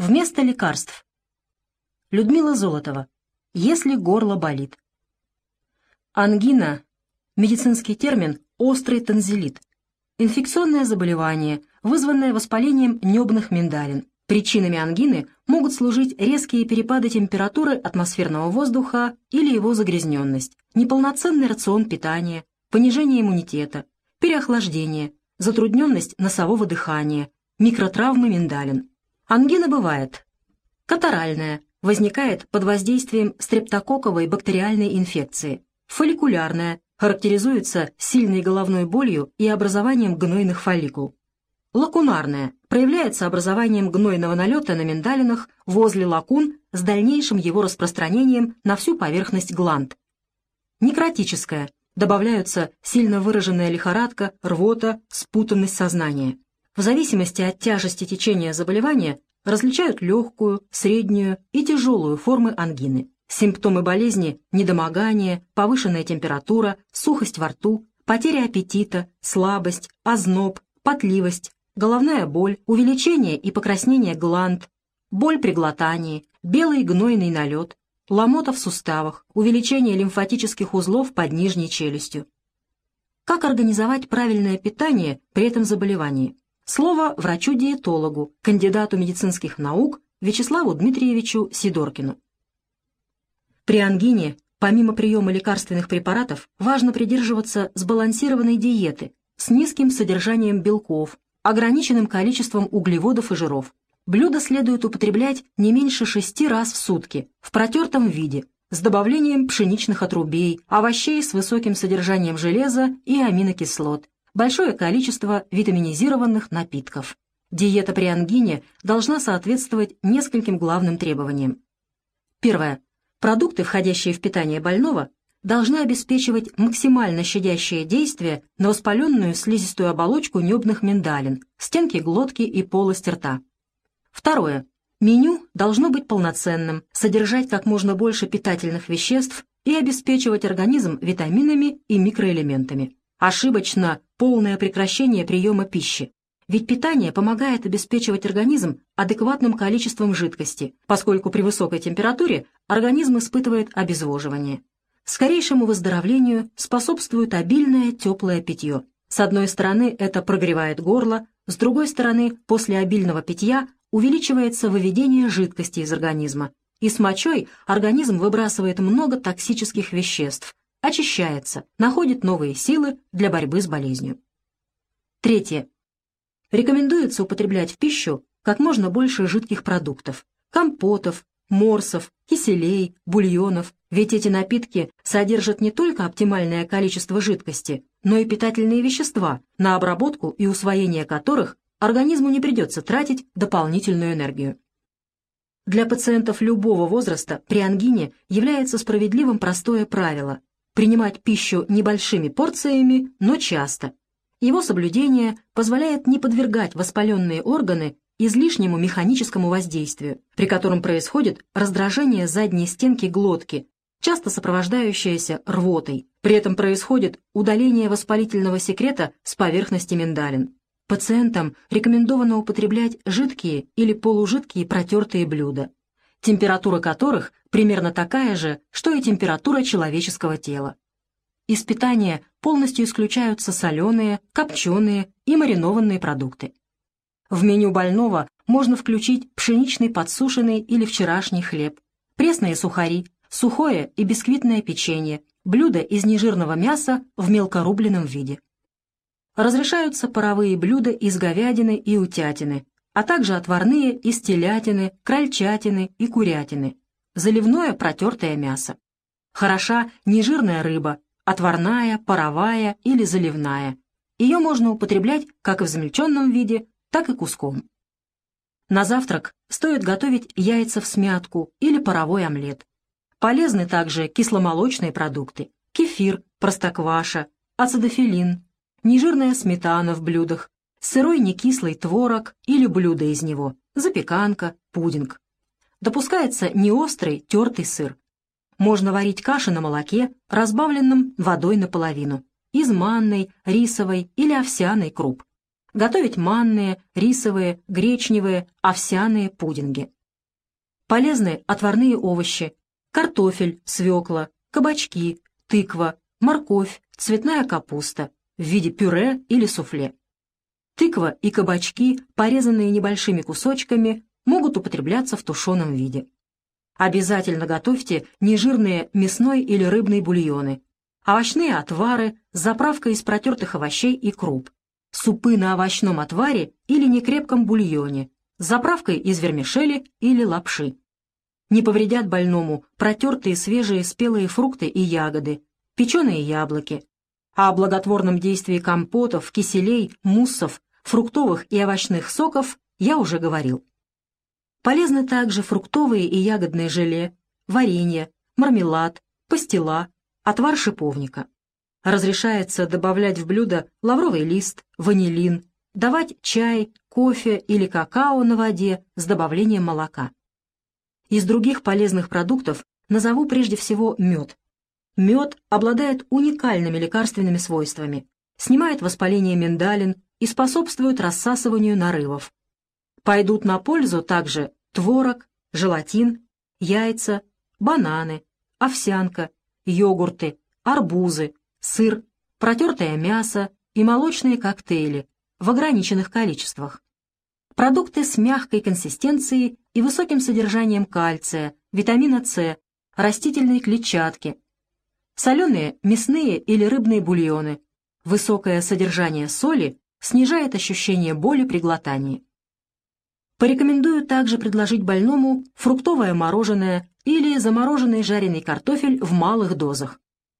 Вместо лекарств. Людмила Золотова. Если горло болит. Ангина – медицинский термин «острый танзелит». Инфекционное заболевание, вызванное воспалением небных миндалин. Причинами ангины могут служить резкие перепады температуры атмосферного воздуха или его загрязненность, неполноценный рацион питания, понижение иммунитета, переохлаждение, затрудненность носового дыхания, микротравмы миндалин. Ангина бывает катаральная, возникает под воздействием стрептококковой бактериальной инфекции, фолликулярная, характеризуется сильной головной болью и образованием гнойных фолликул. Лакунарная, проявляется образованием гнойного налета на миндалинах возле лакун с дальнейшим его распространением на всю поверхность гланд. Некротическая, добавляются сильно выраженная лихорадка, рвота, спутанность сознания. В зависимости от тяжести течения заболевания различают легкую, среднюю и тяжелую формы ангины. Симптомы болезни – недомогание, повышенная температура, сухость во рту, потеря аппетита, слабость, озноб, потливость, головная боль, увеличение и покраснение гланд, боль при глотании, белый гнойный налет, ломота в суставах, увеличение лимфатических узлов под нижней челюстью. Как организовать правильное питание при этом заболевании? Слово врачу-диетологу, кандидату медицинских наук Вячеславу Дмитриевичу Сидоркину. При ангине, помимо приема лекарственных препаратов, важно придерживаться сбалансированной диеты с низким содержанием белков, ограниченным количеством углеводов и жиров. Блюда следует употреблять не меньше шести раз в сутки, в протертом виде, с добавлением пшеничных отрубей, овощей с высоким содержанием железа и аминокислот, большое количество витаминизированных напитков. Диета при ангине должна соответствовать нескольким главным требованиям. Первое. Продукты, входящие в питание больного, должны обеспечивать максимально щадящее действие на воспаленную слизистую оболочку небных миндалин, стенки глотки и полости рта. Второе. Меню должно быть полноценным, содержать как можно больше питательных веществ и обеспечивать организм витаминами и микроэлементами. Ошибочно полное прекращение приема пищи. Ведь питание помогает обеспечивать организм адекватным количеством жидкости, поскольку при высокой температуре организм испытывает обезвоживание. Скорейшему выздоровлению способствует обильное теплое питье. С одной стороны, это прогревает горло, с другой стороны, после обильного питья увеличивается выведение жидкости из организма, и с мочой организм выбрасывает много токсических веществ, очищается, находит новые силы для борьбы с болезнью. Третье. Рекомендуется употреблять в пищу как можно больше жидких продуктов, компотов, морсов, киселей, бульонов, ведь эти напитки содержат не только оптимальное количество жидкости, но и питательные вещества, на обработку и усвоение которых организму не придется тратить дополнительную энергию. Для пациентов любого возраста при ангине является справедливым простое правило принимать пищу небольшими порциями, но часто. Его соблюдение позволяет не подвергать воспаленные органы излишнему механическому воздействию, при котором происходит раздражение задней стенки глотки, часто сопровождающееся рвотой. При этом происходит удаление воспалительного секрета с поверхности миндалин. Пациентам рекомендовано употреблять жидкие или полужидкие протертые блюда температура которых примерно такая же, что и температура человеческого тела. Из питания полностью исключаются соленые, копченые и маринованные продукты. В меню больного можно включить пшеничный подсушенный или вчерашний хлеб, пресные сухари, сухое и бисквитное печенье, блюда из нежирного мяса в мелкорубленном виде. Разрешаются паровые блюда из говядины и утятины, а также отварные из телятины, крольчатины и курятины, заливное протертое мясо. Хороша нежирная рыба, отварная, паровая или заливная. Ее можно употреблять как в измельченном виде, так и куском. На завтрак стоит готовить яйца в смятку или паровой омлет. Полезны также кисломолочные продукты, кефир, простокваша, ацидофилин, нежирная сметана в блюдах, сырой некислый творог или блюдо из него, запеканка, пудинг. Допускается неострый тертый сыр. Можно варить каши на молоке, разбавленном водой наполовину, из манной, рисовой или овсяной круп. готовить манные, рисовые, гречневые, овсяные пудинги. Полезны отварные овощи, картофель, свекла, кабачки, тыква, морковь, цветная капуста в виде пюре или суфле. Тыква и кабачки, порезанные небольшими кусочками, могут употребляться в тушеном виде. Обязательно готовьте нежирные мясной или рыбный бульоны, овощные отвары с заправкой из протертых овощей и круп, супы на овощном отваре или некрепком бульоне, с заправкой из вермишели или лапши. Не повредят больному протертые свежие спелые фрукты и ягоды, печеные яблоки. А о благотворном действии компотов, киселей, муссов, фруктовых и овощных соков я уже говорил. Полезны также фруктовые и ягодные желе, варенье, мармелад, пастила, отвар шиповника. Разрешается добавлять в блюдо лавровый лист, ванилин, давать чай, кофе или какао на воде с добавлением молока. Из других полезных продуктов назову прежде всего мед. Мед обладает уникальными лекарственными свойствами, снимает воспаление миндалин и способствует рассасыванию нарывов. Пойдут на пользу также творог, желатин, яйца, бананы, овсянка, йогурты, арбузы, сыр, протертое мясо и молочные коктейли в ограниченных количествах. Продукты с мягкой консистенцией и высоким содержанием кальция, витамина С, растительной клетчатки, соленые мясные или рыбные бульоны, высокое содержание соли снижает ощущение боли при глотании. Порекомендую также предложить больному фруктовое мороженое или замороженный жареный картофель в малых дозах.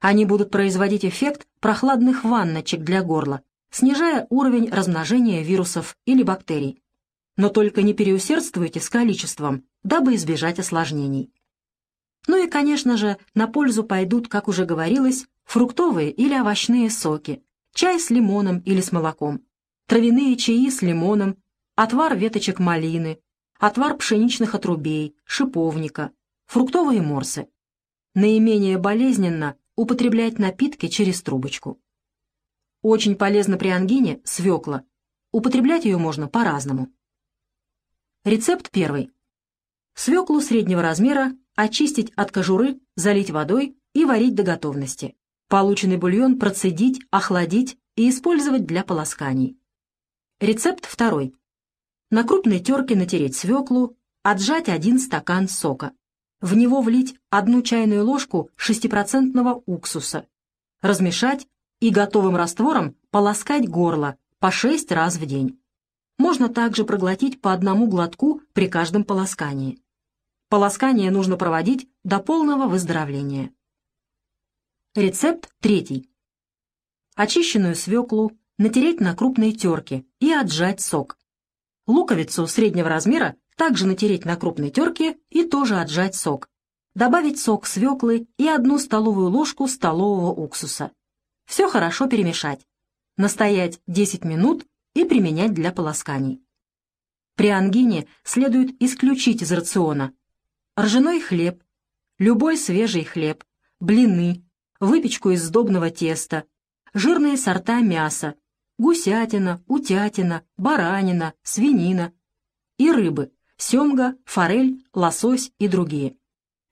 Они будут производить эффект прохладных ванночек для горла, снижая уровень размножения вирусов или бактерий. Но только не переусердствуйте с количеством, дабы избежать осложнений. Ну и, конечно же, на пользу пойдут, как уже говорилось, фруктовые или овощные соки, чай с лимоном или с молоком, травяные чаи с лимоном отвар веточек малины, отвар пшеничных отрубей, шиповника, фруктовые морсы. Наименее болезненно употреблять напитки через трубочку. Очень полезно при ангине свекла. Употреблять ее можно по-разному. Рецепт первый. Свеклу среднего размера очистить от кожуры, залить водой и варить до готовности. Полученный бульон процедить, охладить и использовать для полосканий. Рецепт второй. На крупной терке натереть свеклу, отжать один стакан сока. В него влить одну чайную ложку 6% уксуса. Размешать и готовым раствором полоскать горло по 6 раз в день. Можно также проглотить по одному глотку при каждом полоскании. Полоскание нужно проводить до полного выздоровления. Рецепт третий. Очищенную свеклу натереть на крупной терке и отжать сок. Луковицу среднего размера также натереть на крупной терке и тоже отжать сок. Добавить сок свеклы и одну столовую ложку столового уксуса. Все хорошо перемешать. Настоять 10 минут и применять для полосканий. При ангине следует исключить из рациона ржаной хлеб, любой свежий хлеб, блины, выпечку из сдобного теста, жирные сорта мяса, гусятина, утятина, баранина, свинина и рыбы, семга, форель, лосось и другие.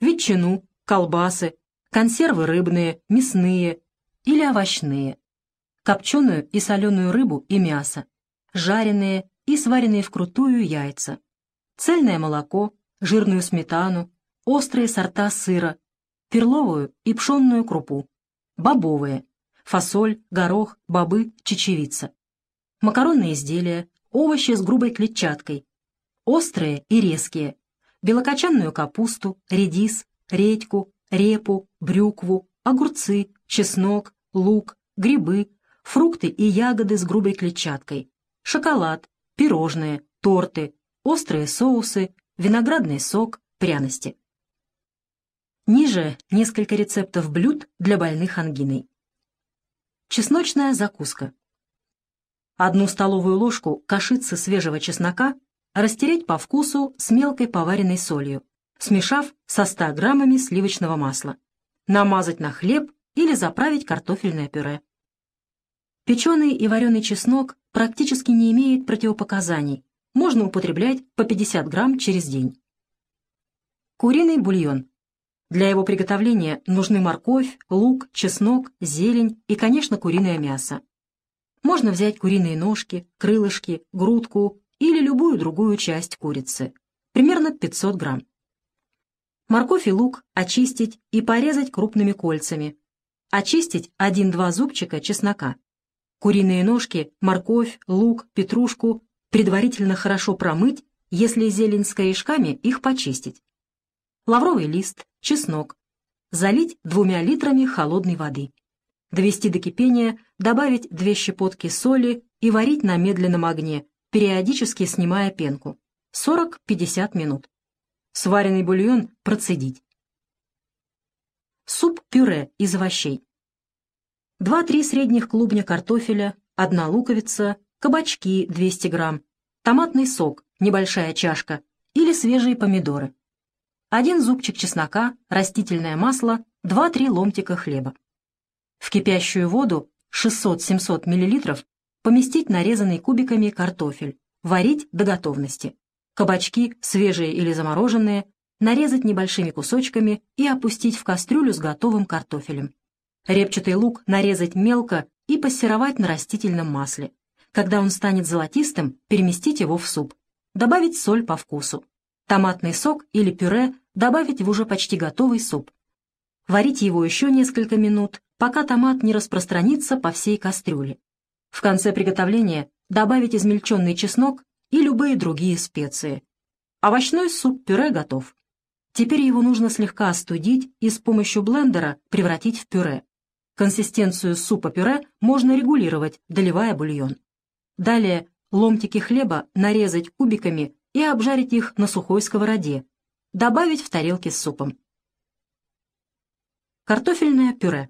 Ветчину, колбасы, консервы рыбные, мясные или овощные, копченую и соленую рыбу и мясо, жареные и сваренные вкрутую яйца, цельное молоко, жирную сметану, острые сорта сыра, перловую и пшенную крупу, бобовые, фасоль, горох, бобы, чечевица. Макаронные изделия, овощи с грубой клетчаткой, острые и резкие, белокочанную капусту, редис, редьку, репу, брюкву, огурцы, чеснок, лук, грибы, фрукты и ягоды с грубой клетчаткой, шоколад, пирожные, торты, острые соусы, виноградный сок, пряности. Ниже несколько рецептов блюд для больных ангиной. Чесночная закуска. Одну столовую ложку кашицы свежего чеснока растереть по вкусу с мелкой поваренной солью, смешав со 100 граммами сливочного масла. Намазать на хлеб или заправить картофельное пюре. Печеный и вареный чеснок практически не имеет противопоказаний. Можно употреблять по 50 грамм через день. Куриный бульон. Для его приготовления нужны морковь, лук, чеснок, зелень и, конечно, куриное мясо. Можно взять куриные ножки, крылышки, грудку или любую другую часть курицы. Примерно 500 грамм. Морковь и лук очистить и порезать крупными кольцами. Очистить 1-2 зубчика чеснока. Куриные ножки, морковь, лук, петрушку предварительно хорошо промыть, если зелень с корешками, их почистить. Лавровый лист, чеснок. Залить двумя литрами холодной воды. Довести до кипения, добавить две щепотки соли и варить на медленном огне, периодически снимая пенку. 40-50 минут. Сваренный бульон процедить. Суп-пюре из овощей. 2-3 средних клубня картофеля, одна луковица, кабачки 200 грамм, томатный сок, небольшая чашка, или свежие помидоры. Один зубчик чеснока, растительное масло, 2-3 ломтика хлеба. В кипящую воду 600-700 мл поместить нарезанный кубиками картофель, варить до готовности. Кабачки, свежие или замороженные, нарезать небольшими кусочками и опустить в кастрюлю с готовым картофелем. Репчатый лук нарезать мелко и пассеровать на растительном масле. Когда он станет золотистым, переместить его в суп. Добавить соль по вкусу. Томатный сок или пюре добавить в уже почти готовый суп. Варить его еще несколько минут, пока томат не распространится по всей кастрюле. В конце приготовления добавить измельченный чеснок и любые другие специи. Овощной суп-пюре готов. Теперь его нужно слегка остудить и с помощью блендера превратить в пюре. Консистенцию супа-пюре можно регулировать, доливая бульон. Далее ломтики хлеба нарезать кубиками и обжарить их на сухой сковороде. Добавить в тарелки с супом. Картофельное пюре.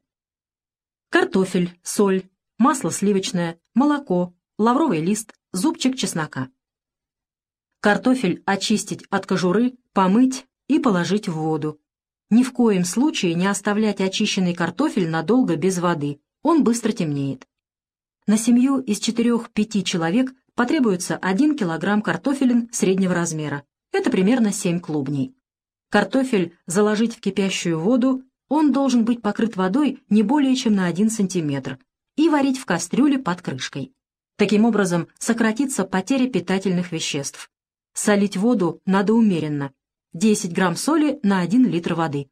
Картофель, соль, масло сливочное, молоко, лавровый лист, зубчик чеснока. Картофель очистить от кожуры, помыть и положить в воду. Ни в коем случае не оставлять очищенный картофель надолго без воды, он быстро темнеет. На семью из 4-5 человек потребуется 1 кг картофелин среднего размера. Это примерно 7 клубней. Картофель заложить в кипящую воду, он должен быть покрыт водой не более чем на 1 см, и варить в кастрюле под крышкой. Таким образом сократится потеря питательных веществ. Солить воду надо умеренно. 10 грамм соли на 1 литр воды.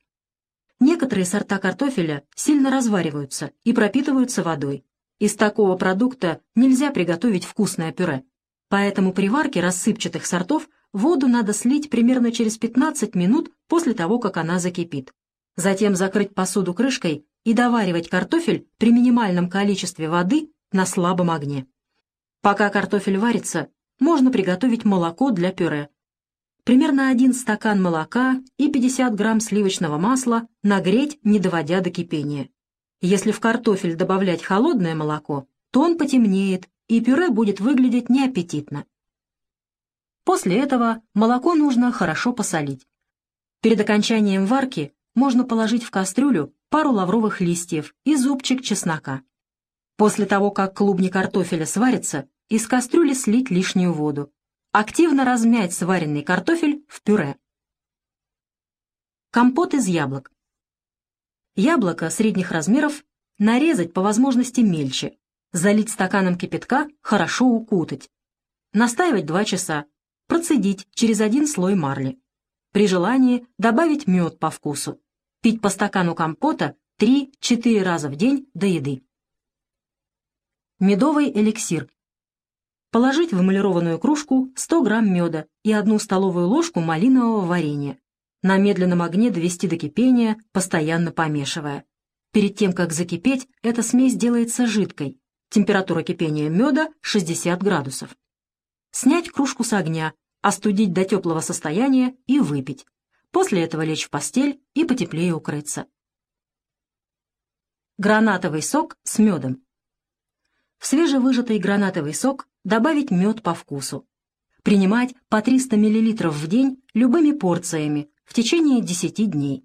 Некоторые сорта картофеля сильно развариваются и пропитываются водой. Из такого продукта нельзя приготовить вкусное пюре. Поэтому при варке рассыпчатых сортов воду надо слить примерно через 15 минут после того, как она закипит. Затем закрыть посуду крышкой и доваривать картофель при минимальном количестве воды на слабом огне. Пока картофель варится, можно приготовить молоко для пюре. Примерно один стакан молока и 50 грамм сливочного масла нагреть, не доводя до кипения. Если в картофель добавлять холодное молоко, то он потемнеет, и пюре будет выглядеть неаппетитно. После этого молоко нужно хорошо посолить. Перед окончанием варки можно положить в кастрюлю пару лавровых листьев и зубчик чеснока. После того, как клубни картофеля сварятся, из кастрюли слить лишнюю воду. Активно размять сваренный картофель в пюре. Компот из яблок. Яблоко средних размеров нарезать по возможности мельче, залить стаканом кипятка, хорошо укутать. Настаивать 2 часа, процедить через один слой марли. При желании добавить мед по вкусу. Пить по стакану компота 3-4 раза в день до еды. Медовый эликсир Положить в эмалированную кружку 100 грамм меда и одну столовую ложку малинового варенья. На медленном огне довести до кипения, постоянно помешивая. Перед тем, как закипеть, эта смесь делается жидкой. Температура кипения меда 60 градусов. Снять кружку с огня, остудить до теплого состояния и выпить. После этого лечь в постель и потеплее укрыться. Гранатовый сок с медом. В свежевыжатый гранатовый сок добавить мед по вкусу. Принимать по 300 мл в день любыми порциями в течение 10 дней.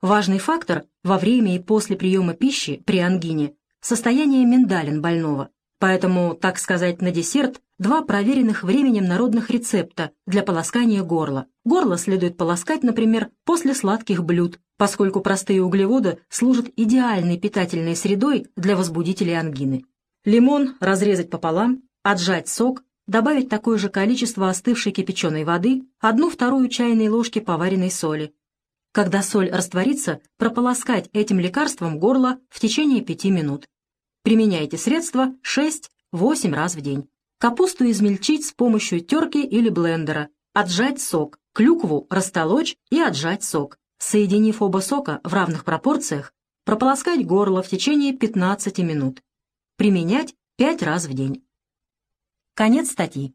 Важный фактор во время и после приема пищи при ангине – состояние миндалин больного, Поэтому, так сказать, на десерт два проверенных временем народных рецепта для полоскания горла. Горло следует полоскать, например, после сладких блюд, поскольку простые углеводы служат идеальной питательной средой для возбудителей ангины. Лимон разрезать пополам, отжать сок, добавить такое же количество остывшей кипяченой воды, одну-вторую чайной ложки поваренной соли. Когда соль растворится, прополоскать этим лекарством горло в течение 5 минут. Применяйте средства 6-8 раз в день. Капусту измельчить с помощью терки или блендера, отжать сок, клюкву растолочь и отжать сок. Соединив оба сока в равных пропорциях, прополоскать горло в течение 15 минут. Применять 5 раз в день. Конец статьи.